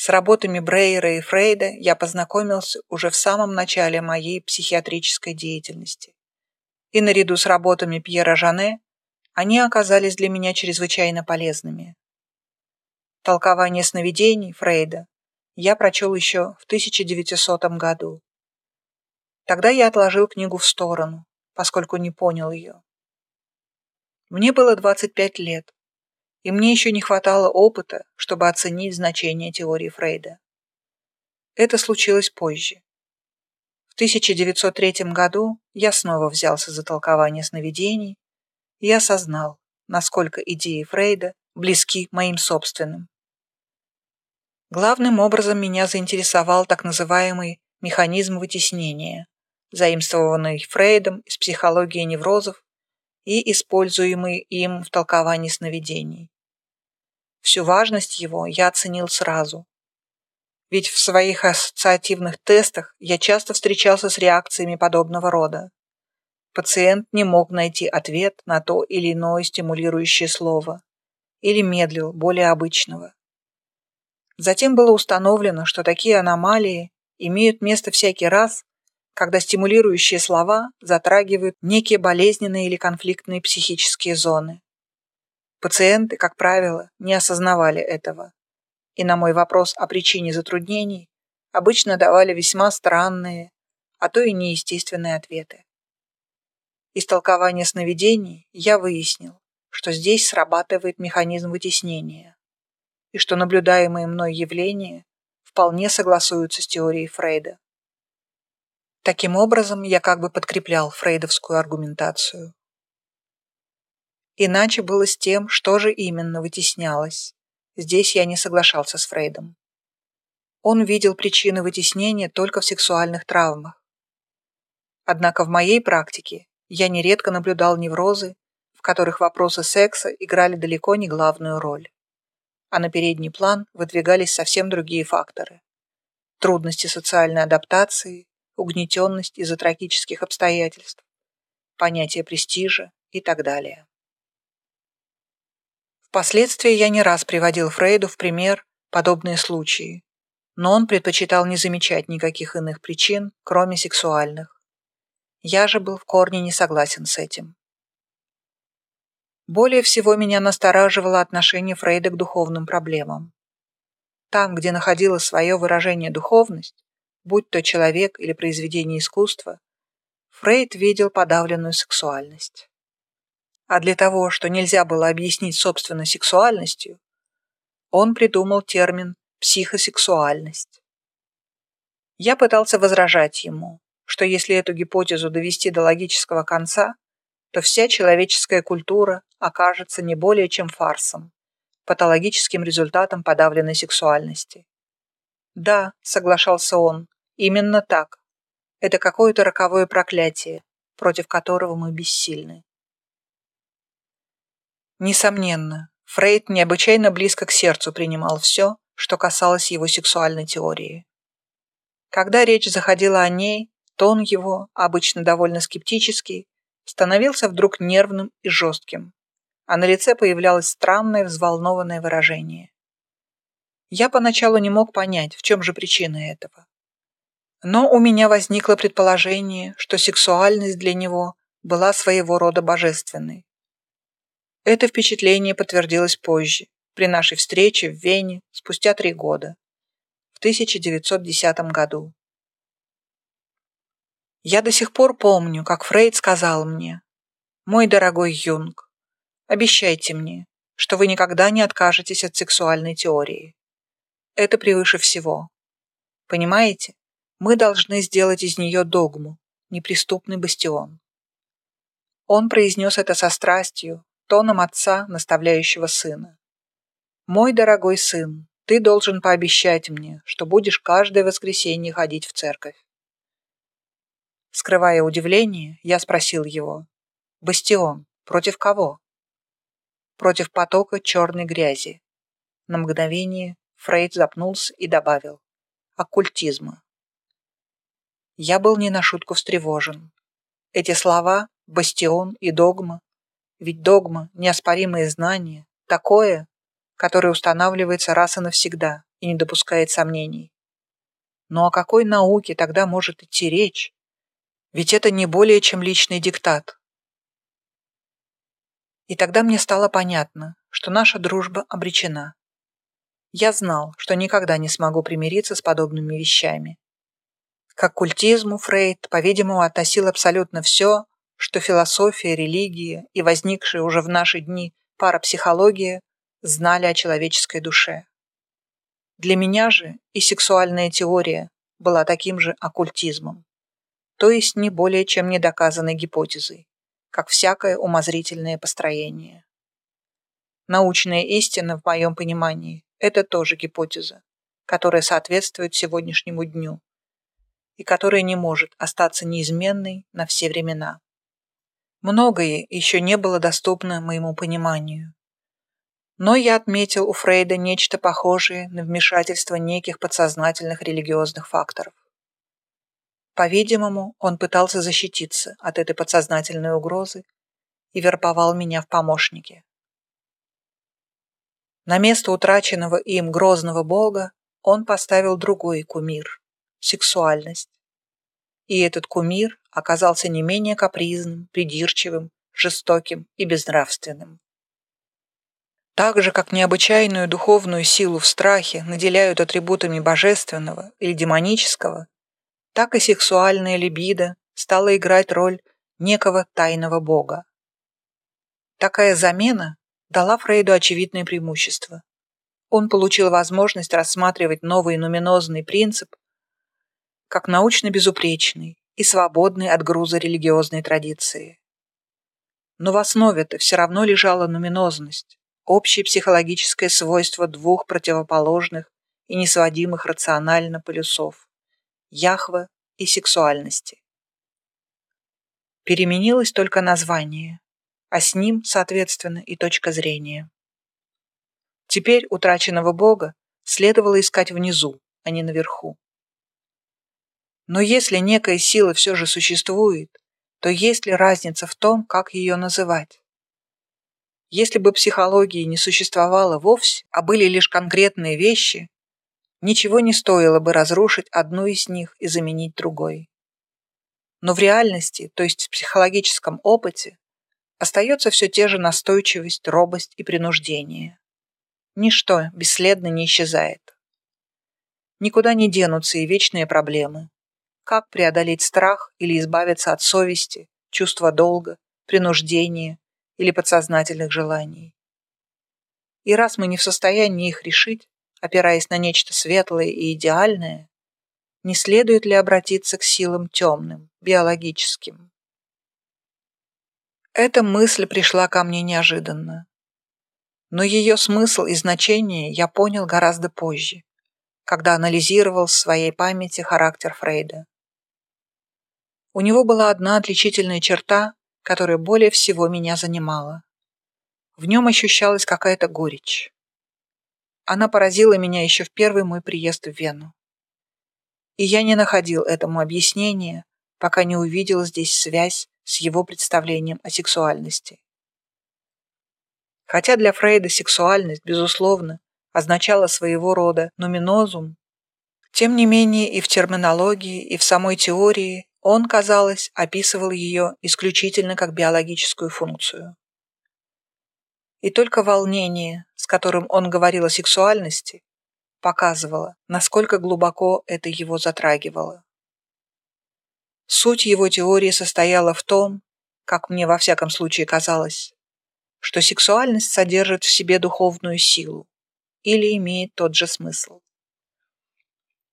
С работами Брейера и Фрейда я познакомился уже в самом начале моей психиатрической деятельности. И наряду с работами Пьера Жане они оказались для меня чрезвычайно полезными. Толкование сновидений Фрейда я прочел еще в 1900 году. Тогда я отложил книгу в сторону, поскольку не понял ее. Мне было 25 лет, и мне еще не хватало опыта, чтобы оценить значение теории Фрейда. Это случилось позже. В 1903 году я снова взялся за толкование сновидений и осознал, насколько идеи Фрейда близки моим собственным. Главным образом меня заинтересовал так называемый механизм вытеснения, заимствованный Фрейдом из психологии неврозов и используемый им в толковании сновидений. Всю важность его я оценил сразу. Ведь в своих ассоциативных тестах я часто встречался с реакциями подобного рода. Пациент не мог найти ответ на то или иное стимулирующее слово или медлил более обычного. Затем было установлено, что такие аномалии имеют место всякий раз, когда стимулирующие слова затрагивают некие болезненные или конфликтные психические зоны. Пациенты, как правило, не осознавали этого. И на мой вопрос о причине затруднений обычно давали весьма странные, а то и неестественные ответы. Из толкования сновидений я выяснил, что здесь срабатывает механизм вытеснения, и что наблюдаемые мной явления вполне согласуются с теорией Фрейда. Таким образом, я как бы подкреплял фрейдовскую аргументацию. Иначе было с тем, что же именно вытеснялось. Здесь я не соглашался с Фрейдом. Он видел причины вытеснения только в сексуальных травмах. Однако в моей практике я нередко наблюдал неврозы, в которых вопросы секса играли далеко не главную роль. А на передний план выдвигались совсем другие факторы. Трудности социальной адаптации, угнетенность из-за трагических обстоятельств, понятие престижа и так далее. Впоследствии я не раз приводил Фрейду в пример подобные случаи, но он предпочитал не замечать никаких иных причин, кроме сексуальных. Я же был в корне не согласен с этим. Более всего меня настораживало отношение Фрейда к духовным проблемам. Там, где находила свое выражение духовность, будь то человек или произведение искусства, Фрейд видел подавленную сексуальность. А для того, что нельзя было объяснить собственной сексуальностью, он придумал термин «психосексуальность». Я пытался возражать ему, что если эту гипотезу довести до логического конца, то вся человеческая культура окажется не более чем фарсом, патологическим результатом подавленной сексуальности. Да, соглашался он, именно так. Это какое-то роковое проклятие, против которого мы бессильны. Несомненно, Фрейд необычайно близко к сердцу принимал все, что касалось его сексуальной теории. Когда речь заходила о ней, тон его, обычно довольно скептический, становился вдруг нервным и жестким, а на лице появлялось странное взволнованное выражение. Я поначалу не мог понять, в чем же причина этого. Но у меня возникло предположение, что сексуальность для него была своего рода божественной. Это впечатление подтвердилось позже, при нашей встрече в Вене спустя три года, в 1910 году. Я до сих пор помню, как Фрейд сказал мне, «Мой дорогой Юнг, обещайте мне, что вы никогда не откажетесь от сексуальной теории. Это превыше всего. Понимаете, мы должны сделать из нее догму, неприступный бастион». Он произнес это со страстью, тоном отца, наставляющего сына. «Мой дорогой сын, ты должен пообещать мне, что будешь каждое воскресенье ходить в церковь». Скрывая удивление, я спросил его, «Бастион, против кого?» «Против потока черной грязи». На мгновение Фрейд запнулся и добавил, «Оккультизма». Я был не на шутку встревожен. Эти слова «бастион» и «догма» Ведь догма, неоспоримые знания, такое, которое устанавливается раз и навсегда, и не допускает сомнений. Но о какой науке тогда может идти речь? Ведь это не более чем личный диктат. И тогда мне стало понятно, что наша дружба обречена. Я знал, что никогда не смогу примириться с подобными вещами. Как к культизму Фрейд, по-видимому, относил абсолютно все, что философия, религия и возникшая уже в наши дни парапсихология знали о человеческой душе. Для меня же и сексуальная теория была таким же оккультизмом, то есть не более чем недоказанной гипотезой, как всякое умозрительное построение. Научная истина, в моем понимании, это тоже гипотеза, которая соответствует сегодняшнему дню и которая не может остаться неизменной на все времена. Многое еще не было доступно моему пониманию, но я отметил у Фрейда нечто похожее на вмешательство неких подсознательных религиозных факторов. По-видимому, он пытался защититься от этой подсознательной угрозы и вербовал меня в помощники. На место утраченного им грозного бога он поставил другой кумир – сексуальность. И этот кумир оказался не менее капризным, придирчивым, жестоким и безнравственным. Так же, как необычайную духовную силу в страхе наделяют атрибутами божественного или демонического, так и сексуальная либидо стала играть роль некого тайного бога. Такая замена дала Фрейду очевидное преимущество. Он получил возможность рассматривать новый нуминозный принцип как научно безупречный и свободный от груза религиозной традиции. Но в основе-то все равно лежала нуминозность, общее психологическое свойство двух противоположных и несводимых рационально полюсов – Яхвы и сексуальности. Переменилось только название, а с ним, соответственно, и точка зрения. Теперь утраченного Бога следовало искать внизу, а не наверху. Но если некая сила все же существует, то есть ли разница в том, как ее называть? Если бы психологии не существовало вовсе, а были лишь конкретные вещи, ничего не стоило бы разрушить одну из них и заменить другой. Но в реальности, то есть в психологическом опыте, остается все те же настойчивость, робость и принуждение. Ничто бесследно не исчезает. Никуда не денутся и вечные проблемы. Как преодолеть страх или избавиться от совести, чувства долга, принуждения, или подсознательных желаний. И раз мы не в состоянии их решить, опираясь на нечто светлое и идеальное, не следует ли обратиться к силам темным, биологическим? Эта мысль пришла ко мне неожиданно. Но ее смысл и значение я понял гораздо позже, когда анализировал в своей памяти характер Фрейда. У него была одна отличительная черта, которое более всего меня занимало. В нем ощущалась какая-то горечь. Она поразила меня еще в первый мой приезд в Вену. И я не находил этому объяснения, пока не увидел здесь связь с его представлением о сексуальности. Хотя для Фрейда сексуальность, безусловно, означала своего рода нуминозум, тем не менее и в терминологии, и в самой теории он, казалось, описывал ее исключительно как биологическую функцию. И только волнение, с которым он говорил о сексуальности, показывало, насколько глубоко это его затрагивало. Суть его теории состояла в том, как мне во всяком случае казалось, что сексуальность содержит в себе духовную силу или имеет тот же смысл.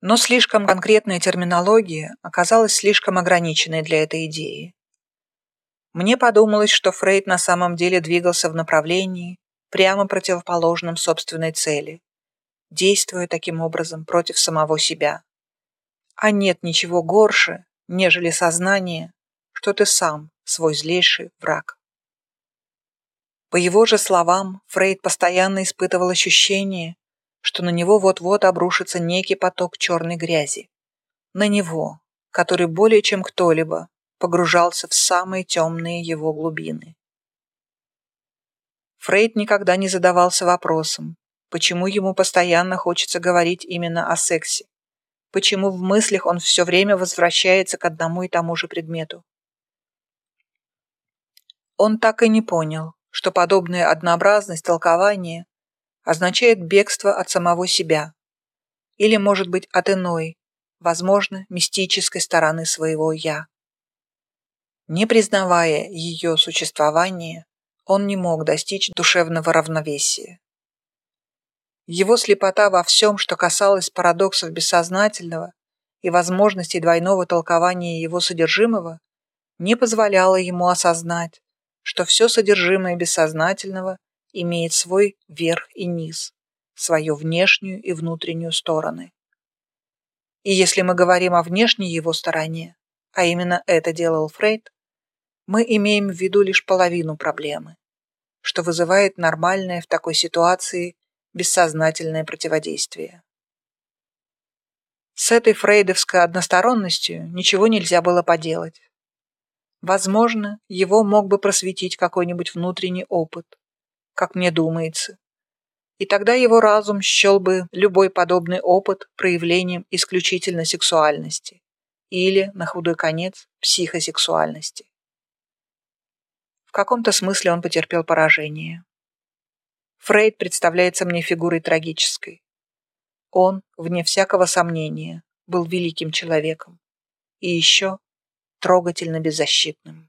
Но слишком конкретная терминология оказалась слишком ограниченной для этой идеи. Мне подумалось, что Фрейд на самом деле двигался в направлении, прямо противоположном собственной цели, действуя таким образом против самого себя. А нет ничего горше, нежели сознание, что ты сам свой злейший враг. По его же словам, Фрейд постоянно испытывал ощущение, что на него вот-вот обрушится некий поток черной грязи. На него, который более чем кто-либо погружался в самые темные его глубины. Фрейд никогда не задавался вопросом, Почему ему постоянно хочется говорить именно о сексе? Почему в мыслях он все время возвращается к одному и тому же предмету? Он так и не понял, что подобная однообразность толкования означает бегство от самого себя или, может быть, от иной, возможно, мистической стороны своего «я». Не признавая ее существование, он не мог достичь душевного равновесия. Его слепота во всем, что касалось парадоксов бессознательного и возможностей двойного толкования его содержимого, не позволяла ему осознать, что все содержимое бессознательного имеет свой верх и низ, свою внешнюю и внутреннюю стороны. И если мы говорим о внешней его стороне, а именно это делал Фрейд, мы имеем в виду лишь половину проблемы, что вызывает нормальное в такой ситуации бессознательное противодействие. С этой фрейдовской односторонностью ничего нельзя было поделать. Возможно, его мог бы просветить какой-нибудь внутренний опыт, как мне думается. И тогда его разум счел бы любой подобный опыт проявлением исключительно сексуальности или, на худой конец, психосексуальности. В каком-то смысле он потерпел поражение. Фрейд представляется мне фигурой трагической. Он, вне всякого сомнения, был великим человеком и еще трогательно беззащитным.